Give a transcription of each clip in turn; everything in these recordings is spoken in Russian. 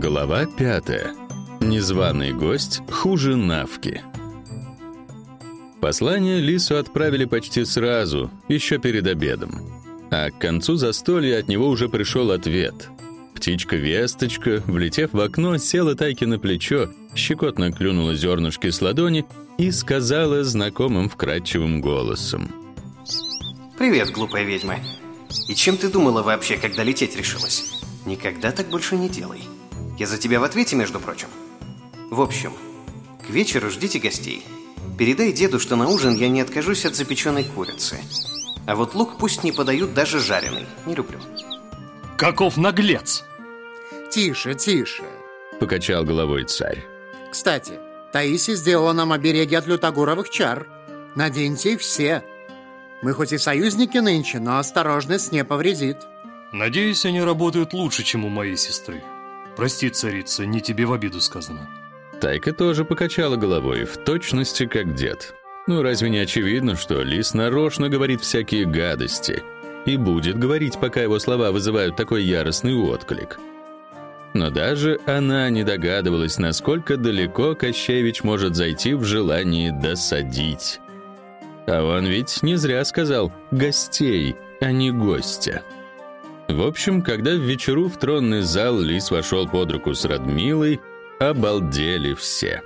Глава пятая. Незваный гость хуже навки. Послание Лису отправили почти сразу, еще перед обедом. А к концу застолья от него уже пришел ответ. Птичка-весточка, влетев в окно, села Тайке на плечо, щекотно клюнула зернышки с ладони и сказала знакомым вкрадчивым голосом. Привет, глупая ведьма. И чем ты думала вообще, когда лететь решилась? Никогда так больше не делай. Я за тебя в ответе, между прочим. В общем, к вечеру ждите гостей. Передай деду, что на ужин я не откажусь от запеченной курицы. А вот лук пусть не подают даже жареный. Не люблю. Каков наглец! Тише, тише. Покачал головой царь. Кстати, Таисия сделала нам обереги от лютогуровых чар. Наденьте их все. Мы хоть и союзники нынче, но осторожность не повредит. Надеюсь, они работают лучше, чем у моей сестры. Прости, царица, не тебе в обиду сказано. Тайка тоже покачала головой, в точности как дед. Ну, разве не очевидно, что лис нарочно говорит всякие гадости и будет говорить, пока его слова вызывают такой яростный отклик? Но даже она не догадывалась, насколько далеко Кощевич может зайти в желании досадить. А он ведь не зря сказал «гостей», а не «гостя». В общем, когда в вечеру в тронный зал Лис вошел под руку с Радмилой, обалдели все.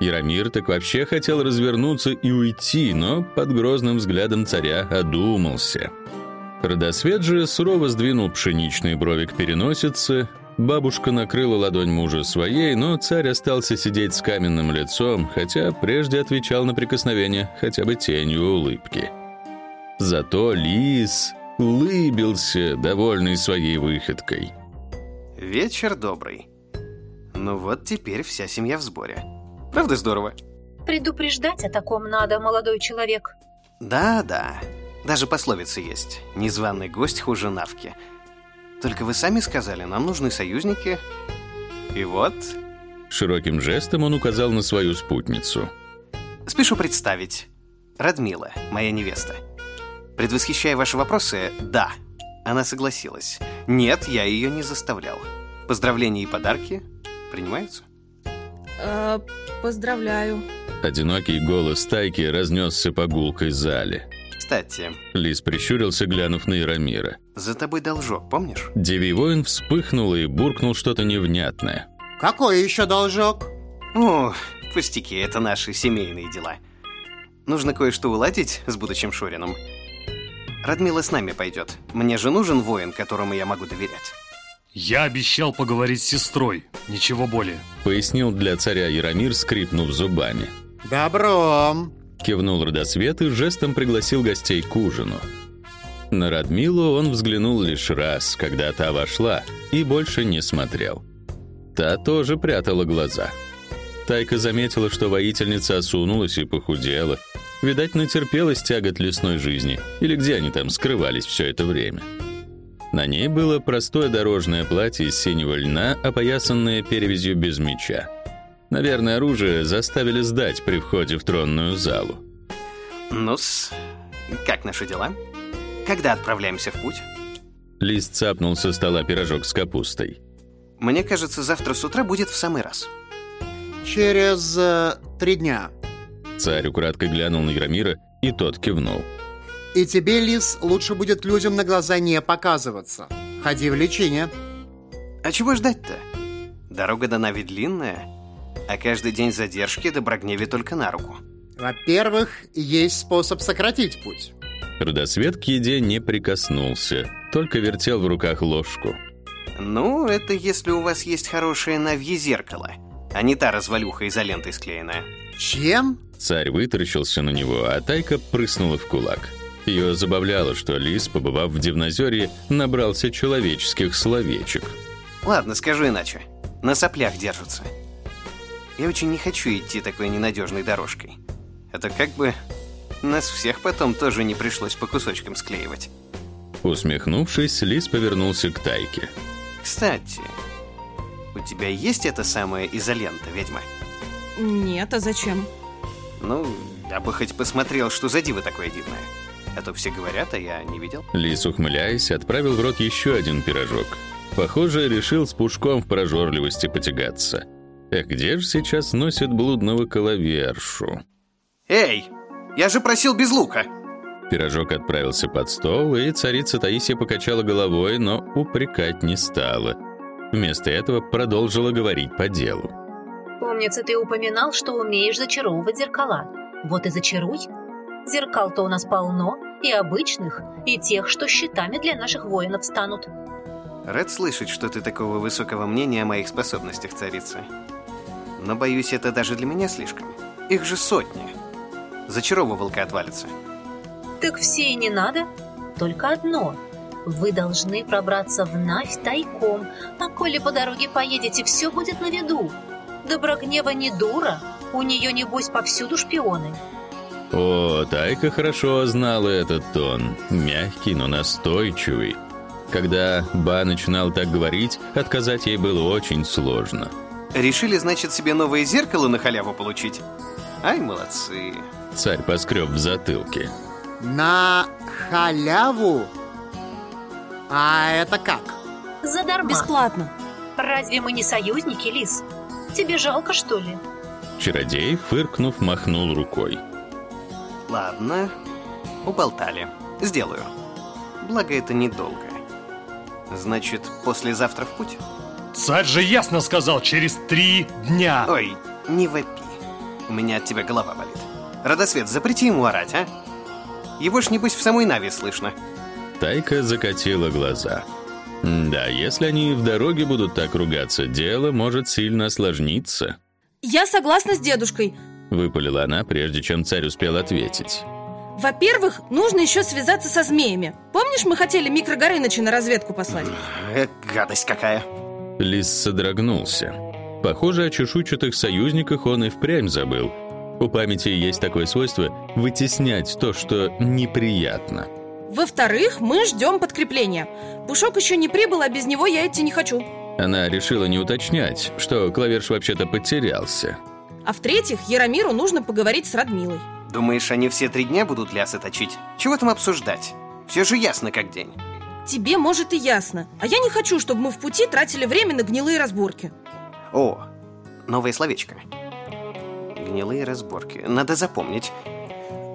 Яромир так вообще хотел развернуться и уйти, но под грозным взглядом царя одумался. Родосвет же сурово сдвинул пшеничные брови к переносице, бабушка накрыла ладонь мужа своей, но царь остался сидеть с каменным лицом, хотя прежде отвечал на прикосновение хотя бы тенью улыбки. Зато лис улыбился, довольный своей выходкой. Вечер добрый. Ну вот теперь вся семья в сборе. Правда здорово? Предупреждать о таком надо, молодой человек. Да-да. Даже пословица есть. Незваный гость хуже навки. Только вы сами сказали, нам нужны союзники. И вот... Широким жестом он указал на свою спутницу. Спешу представить. Радмила, моя невеста. Предвосхищая ваши вопросы, да, она согласилась. Нет, я ее не заставлял. Поздравления и подарки принимаются? Э, поздравляю. Одинокий голос Тайки разнесся по гулкой зале. Кстати, Лис прищурился, глянув на Яромира. за тобой должок, помнишь? Девий воин вспыхнул и буркнул что-то невнятное. Какой еще должок? О, пустяки, это наши семейные дела. Нужно кое-что уладить с будущим Шурином. Радмила с нами пойдет. Мне же нужен воин, которому я могу доверять. Я обещал поговорить с сестрой, ничего более. Пояснил для царя Яромир, скрипнув зубами. Добром. Кивнул Родосвет и жестом пригласил гостей к ужину. На Радмилу он взглянул лишь раз, когда та вошла, и больше не смотрел. Та тоже прятала глаза. Тайка заметила, что воительница осунулась и похудела. Видать, натерпелась тягот лесной жизни, или где они там скрывались все это время. На ней было простое дорожное платье из синего льна, опоясанное перевязью без меча. Наверное, оружие заставили сдать при входе в тронную залу. Ну-с, как наши дела? Когда отправляемся в путь? Лист цапнул со стола пирожок с капустой. Мне кажется, завтра с утра будет в самый раз. Через э, три дня. Царь украдкой глянул на Яромира, и тот кивнул. И тебе, Лис, лучше будет людям на глаза не показываться. Ходи в лечение. А чего ждать-то? Дорога до Нави длинная, а каждый день задержки Доброгневе только на руку. Во-первых, есть способ сократить путь. Родосвет к еде не прикоснулся, только вертел в руках ложку. Ну, это если у вас есть хорошее навье зеркало, а не та развалюха изолентой склеенная. Чем? Царь вытаращился на него, а Тайка прыснула в кулак. Ее забавляло, что Лис, побывав в Дивнозерье, набрался человеческих словечек. Ладно, скажу иначе. На соплях держатся. Я очень не хочу идти такой ненадежной дорожкой. Это как бы нас всех потом тоже не пришлось по кусочкам склеивать. Усмехнувшись, Лис повернулся к Тайке. Кстати, у тебя есть эта самая изолента, ведьма? Нет, а зачем? Ну, я бы хоть посмотрел, что за диво такое дивное. А то все говорят, а я не видел. Лис, ухмыляясь, отправил в рот еще один пирожок. Похоже, решил с Пушком в прожорливости потягаться. Эх, где же сейчас носит блудного коловершу? Эй, я же просил без лука. Пирожок отправился под стол, и царица Таисия покачала головой, но упрекать не стала. Вместо этого продолжила говорить по делу. Помнится, ты упоминал, что умеешь зачаровывать зеркала. Вот и зачаруй. Зеркал-то у нас полно, и обычных, и тех, что щитами для наших воинов станут. Рад слышать, что ты такого высокого мнения о моих способностях, царица. Но боюсь, это даже для меня слишком. Их же сотни. Зачаровывалка отвалится. Так все и не надо. Только одно. Вы должны пробраться в Навь тайком, а коли по дороге поедете, все будет на виду. Доброгнева не дура, у нее, небось, повсюду шпионы. О, Тайка хорошо знала этот тон. Мягкий, но настойчивый. Когда Ба начинал так говорить, отказать ей было очень сложно. Решили, значит, себе новое зеркало на халяву получить? Ай, молодцы. Царь поскреб в затылке. На халяву? А это как? Задарма. Бесплатно. Разве мы не союзники, Лис? Тебе жалко, что ли? Чародей, фыркнув, махнул рукой. Ладно, уболтали. Сделаю. Благо, это недолго. Значит, послезавтра в путь? Царь же ясно сказал, через три дня. Ой, не вопи. У меня от тебя голова болит. Радосвет, запрети ему орать, а? Его ж, небось, в самой Нави слышно. Тайка закатила глаза. Да, если они в дороге будут так ругаться, дело может сильно осложниться. Я согласна с дедушкой. Выпалила она, прежде чем царь успел ответить. Во-первых, нужно еще связаться со змеями. Помнишь, мы хотели Микро Горыныча на разведку послать? Э, гадость какая. Лис содрогнулся. Похоже, о чешуйчатых союзниках он и впрямь забыл. У памяти есть такое свойство вытеснять то, что неприятно. Во-вторых, мы ждем подкрепления. Пушок еще не прибыл, а без него я идти не хочу. Она решила не уточнять, что Клаверш вообще-то потерялся. А в-третьих, Яромиру нужно поговорить с Радмилой. Думаешь, они все три дня будут лясы точить? Чего там обсуждать? Все же ясно как день. Тебе, может, и ясно. А я не хочу, чтобы мы в пути тратили время на гнилые разборки. О, новое словечко. Гнилые разборки. Надо запомнить.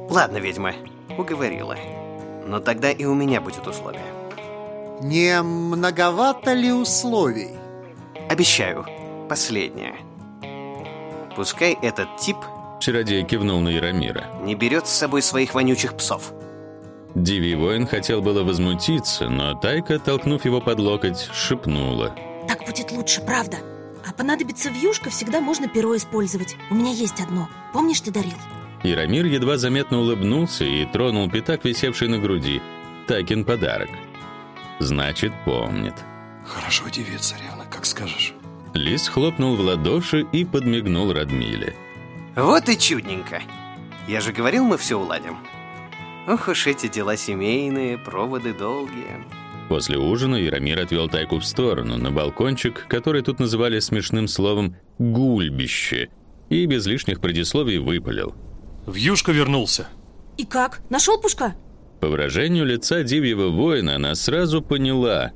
Ладно, ведьма, уговорила. Но тогда и у меня будет условие. Не многовато ли условий? Обещаю, последнее. Пускай этот тип Чародей кивнул на Яромира. не берет с собой своих вонючих псов. Дивий воин хотел было возмутиться, но Тайка, толкнув его под локоть, шепнула. Так будет лучше, правда. А понадобится вьюшка, всегда можно перо использовать. У меня есть одно. Помнишь, ты дарил? Яромир едва заметно улыбнулся и тронул пятак, висевший на груди. Тайкин подарок. Значит, помнит. Хорошо, девица царевна, как скажешь. Лис хлопнул в ладоши и подмигнул Радмиле. Вот и чудненько. Я же говорил, мы все уладим. Ох уж эти дела семейные, проводы долгие. После ужина Яромир отвел Тайку в сторону, на балкончик, который тут называли смешным словом «гульбище», и без лишних предисловий выпалил. Вьюшка вернулся. И как? Нашел Пушка? По выражению лица Дивьего воина она сразу поняла.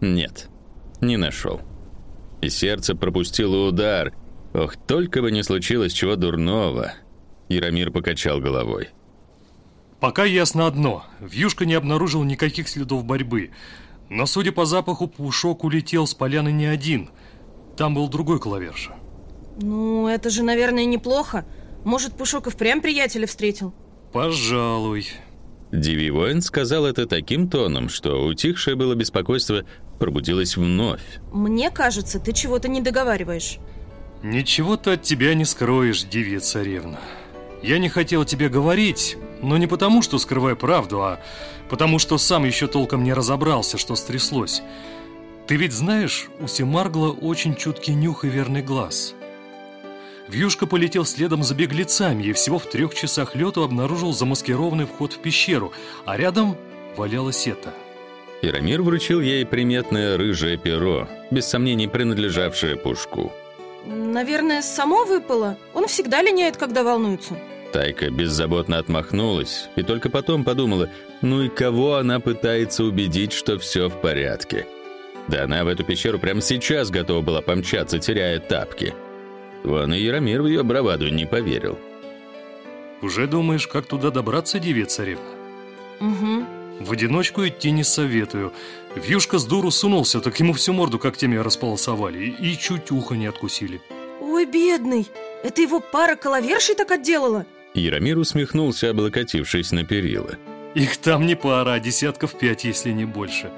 Нет, не нашел. И сердце пропустило удар. Ох, только бы не случилось чего дурного. Яромир покачал головой. Пока ясно одно. Вьюшка не обнаружил никаких следов борьбы. Но, судя по запаху, Пушок улетел с поляны не один. Там был другой клаверша. Ну, это же, наверное, неплохо. Может, Пушок и впрямь приятеля встретил? Пожалуй. Дивий воин сказал это таким тоном, что утихшее было беспокойство пробудилось вновь. Мне кажется, ты чего-то не договариваешь. Ничего ты от тебя не скроешь, Дивья царевна. Я не хотел тебе говорить, но не потому, что скрываю правду, а потому, что сам еще толком не разобрался, что стряслось. Ты ведь знаешь, у Семаргла очень чуткий нюх и верный глаз. Вьюшка полетел следом за беглецами и всего в трех часах лету обнаружил замаскированный вход в пещеру, а рядом валялась это. Яромир вручил ей приметное рыжее перо, без сомнений принадлежавшее Пушку. Наверное, само выпало. Он всегда линяет, когда волнуется. Тайка беззаботно отмахнулась и только потом подумала, ну и кого она пытается убедить, что все в порядке. Да она в эту пещеру прямо сейчас готова была помчаться, теряя тапки. Вон и Яромир в ее браваду не поверил. Уже думаешь, как туда добраться, девица-царевна? Угу. В одиночку идти не советую. Вьюшка с дуру сунулся, так ему всю морду когтями располосовали и, и чуть ухо не откусили. Ой, бедный, это его пара коловершей так отделала? Яромир усмехнулся, облокотившись на перила. Их там не пара, а десятков пять, если не больше.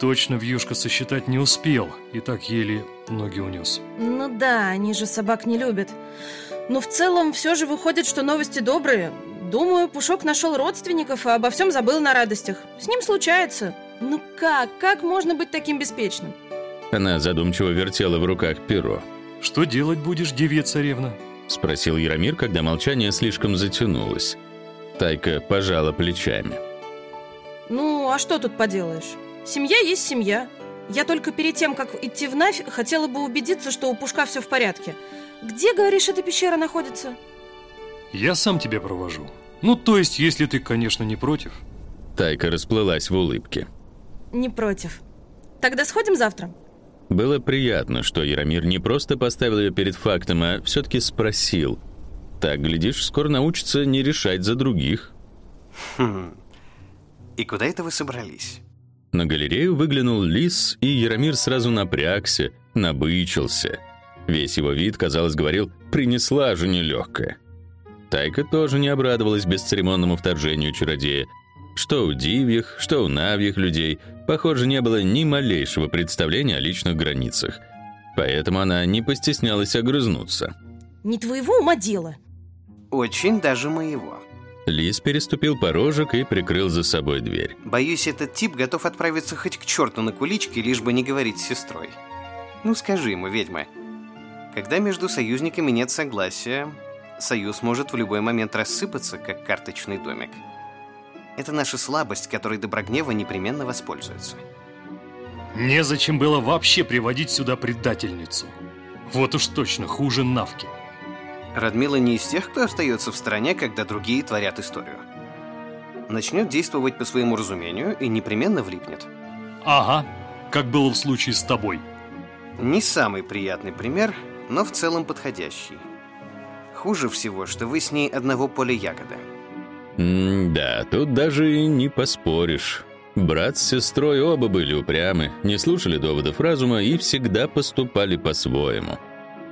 Точно Вьюшка сосчитать не успел, и так еле ноги унес. Ну да, они же собак не любят. Но в целом все же выходит, что новости добрые. Думаю, Пушок нашел родственников и обо всем забыл на радостях. С ним случается. Ну как? Как можно быть таким беспечным? Она задумчиво вертела в руках перо. Что делать будешь, девья-царевна? Спросил Яромир, когда молчание слишком затянулось. Тайка пожала плечами. Ну, а что тут поделаешь? Семья есть семья. Я только перед тем, как идти в Навь, хотела бы убедиться, что у Пушка все в порядке. Где, говоришь, эта пещера находится? Я сам тебя провожу. Ну, то есть, если ты, конечно, не против. Тайка расплылась в улыбке. Не против. Тогда сходим завтра. Было приятно, что Яромир не просто поставил ее перед фактом, а все-таки спросил. Так, глядишь, скоро научится не решать за других. Хм. И куда это вы собрались? На галерею выглянул лис, и Яромир сразу напрягся, набычился. Весь его вид, казалось, говорил «принесла же нелегкая». Тайка тоже не обрадовалась бесцеремонному вторжению чародея. Что у дивьих, что у навьих людей, похоже, не было ни малейшего представления о личных границах. Поэтому она не постеснялась огрызнуться. Не твоего ума дело. Очень даже моего. Лис переступил порожек и прикрыл за собой дверь. Боюсь, этот тип готов отправиться хоть к черту на куличке, лишь бы не говорить с сестрой. Ну скажи ему, ведьма, когда между союзниками нет согласия, союз может в любой момент рассыпаться, как карточный домик. Это наша слабость, которой Доброгнева непременно воспользуется. Незачем было вообще приводить сюда предательницу. Вот уж точно, хуже Навки. Радмила не из тех, кто остается в стороне, когда другие творят историю. Начнет действовать по своему разумению и непременно влипнет. Ага, как было в случае с тобой. Не самый приятный пример, но в целом подходящий. Хуже всего, что вы с ней одного поля ягода. М-да, тут даже и не поспоришь. Брат с сестрой оба были упрямы, не слушали доводов разума и всегда поступали по-своему.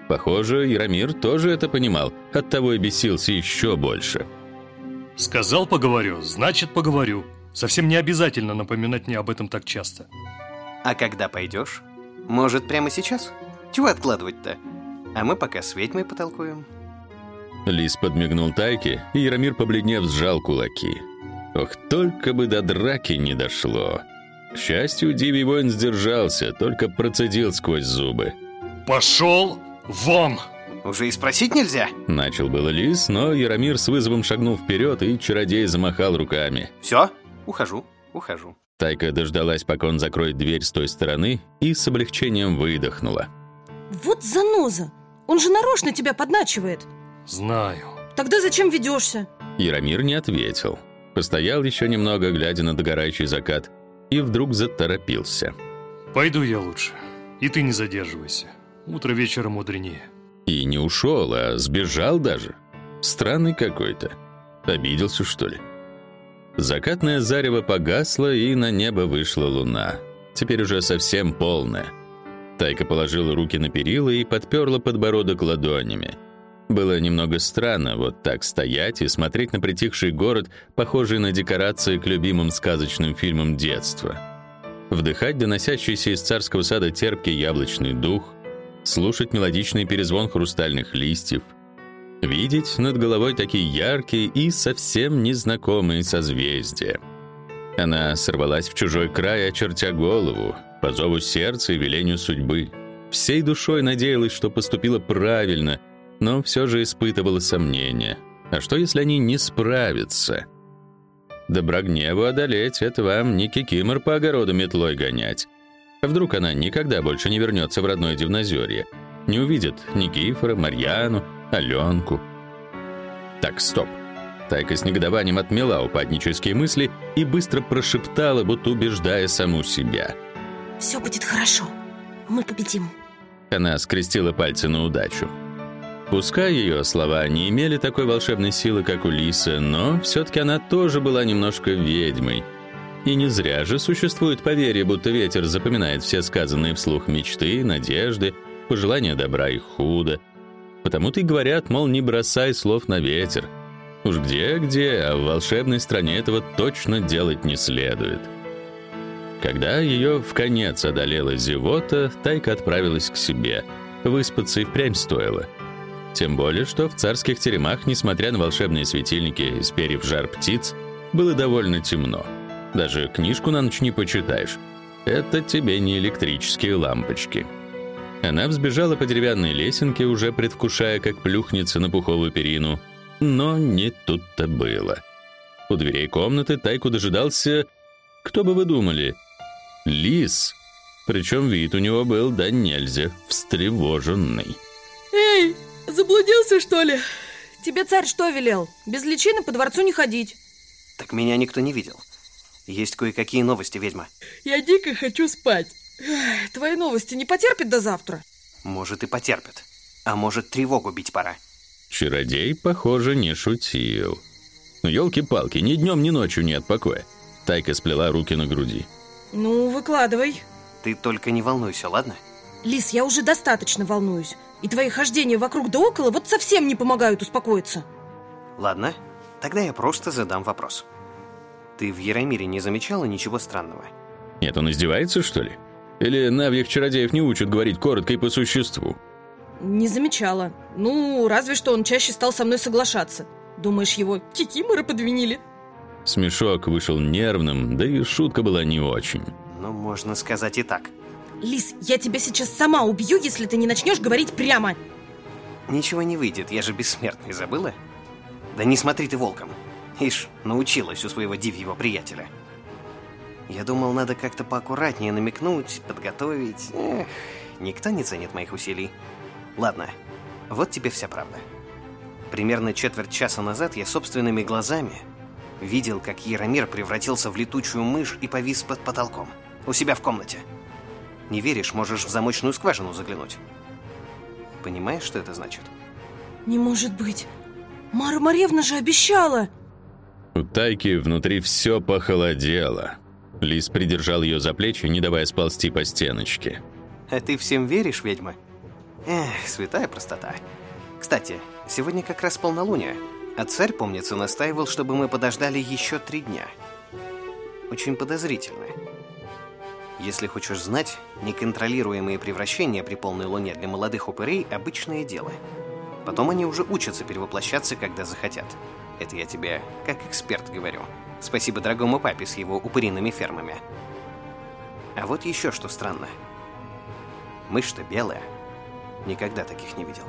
Похоже, Яромир тоже это понимал, оттого и бесился еще больше. Сказал поговорю, значит поговорю. Совсем не обязательно напоминать мне об этом так часто. А когда пойдешь? Может, прямо сейчас? Чего откладывать-то? А мы пока с ведьмой потолкуем. Лис подмигнул Тайке, и Яромир, побледнев, сжал кулаки. Ох, только бы до драки не дошло. К счастью, Дивий воин сдержался, только процедил сквозь зубы. Пошел вон! Уже и спросить нельзя? Начал было Лис, но Яромир с вызовом шагнул вперед, и чародей замахал руками. Все, ухожу, ухожу. Тайка дождалась, пока он закроет дверь с той стороны, и с облегчением выдохнула. Вот заноза! Он же нарочно тебя подначивает. Знаю. Тогда зачем ведешься? Яромир не ответил. Постоял еще немного, глядя на догорающий закат, и вдруг заторопился. Пойду я лучше. И ты не задерживайся. Утро вечера мудренее. И не ушел, а сбежал даже. Странный какой-то. Обиделся, что ли? Закатное зарево погасло, и на небо вышла луна. Теперь уже совсем полная. Тайка положила руки на перила и подперла подбородок ладонями. Было немного странно вот так стоять и смотреть на притихший город, похожий на декорации к любимым сказочным фильмам детства. Вдыхать доносящийся из царского сада терпкий яблочный дух, слушать мелодичный перезвон хрустальных листьев, видеть над головой такие яркие и совсем незнакомые созвездия. Она сорвалась в чужой край, очертя голову, по зову сердца и велению судьбы. Всей душой надеялась, что поступила правильно, но все же испытывала сомнения. А что, если они не справятся? Доброгневу одолеть — это вам не кикимор по огороду метлой гонять. Вдруг она никогда больше не вернется в родное Дивнозерье? Не увидит Никифора, Марьяну, Аленку. Так, стоп. Тайка с негодованием отмела упаднические мысли и быстро прошептала, будто убеждая саму себя. Все будет хорошо. Мы победим. Она скрестила пальцы на удачу. Пускай ее слова не имели такой волшебной силы, как у Лисы, но все-таки она тоже была немножко ведьмой. И не зря же существует поверье, будто ветер запоминает все сказанные вслух мечты, надежды, пожелания добра и худа. Потому-то и говорят, мол, не бросай слов на ветер. Уж где-где, а в волшебной стране этого точно делать не следует. Когда ее в конец одолела зевота, Тайка отправилась к себе. Выспаться и впрямь стоило. Тем более, что в царских теремах, несмотря на волшебные светильники из перьев жар птиц, было довольно темно. Даже книжку на ночь не почитаешь. Это тебе не электрические лампочки. Она взбежала по деревянной лесенке, уже предвкушая, как плюхнется на пуховую перину. Но не тут-то было. У дверей комнаты Тайку дожидался... Кто бы вы думали? Лис. Причем вид у него был да нельзя встревоженный. Эй, заблудился, что ли? Тебе царь что велел? Без личины по дворцу не ходить. Так меня никто не видел. Есть кое-какие новости, ведьма. Я дико хочу спать. Твои новости не потерпят до завтра? Может и потерпят. А может тревогу бить пора. Чародей, похоже, не шутил. Ну, елки-палки, ни днем, ни ночью нет покоя. Тайка сплела руки на груди. Ну, выкладывай. Ты только не волнуйся, ладно? Лис, я уже достаточно волнуюсь. И твои хождения вокруг да около вот совсем не помогают успокоиться. Ладно, тогда я просто задам вопрос. Ты в Яромире не замечала ничего странного? Нет, он издевается, что ли? Или навьих чародеев не учат говорить коротко и по существу? Не замечала. Ну, разве что он чаще стал со мной соглашаться. Думаешь, его кикиморы подвинили? Смешок вышел нервным, да и шутка была не очень. Ну, можно сказать и так. Лис, я тебя сейчас сама убью, если ты не начнешь говорить прямо. Ничего не выйдет, я же бессмертный, забыла? Да не смотри ты волком. Ишь, научилась у своего дивьего приятеля. Я думал, надо как-то поаккуратнее намекнуть, подготовить. Эх, никто не ценит моих усилий. Ладно, вот тебе вся правда. Примерно четверть часа назад я собственными глазами видел, как Яромир превратился в летучую мышь и повис под потолком. У себя в комнате. Не веришь, можешь в замочную скважину заглянуть. Понимаешь, что это значит? Не может быть. Мара Марьевна же обещала. У Тайки внутри все похолодело. Лис придержал ее за плечи, не давая сползти по стеночке. А ты всем веришь, ведьма? Эх, святая простота. Кстати, сегодня как раз полнолуние, а царь, помнится, настаивал, чтобы мы подождали еще три дня. Очень подозрительно. Если хочешь знать, неконтролируемые превращения при полной луне для молодых упырей – обычное дело. Потом они уже учатся перевоплощаться, когда захотят. Это я тебе как эксперт говорю. Спасибо дорогому папе с его упыриными фермами. А вот еще что странно. Мышь-то белая. Никогда таких не видел.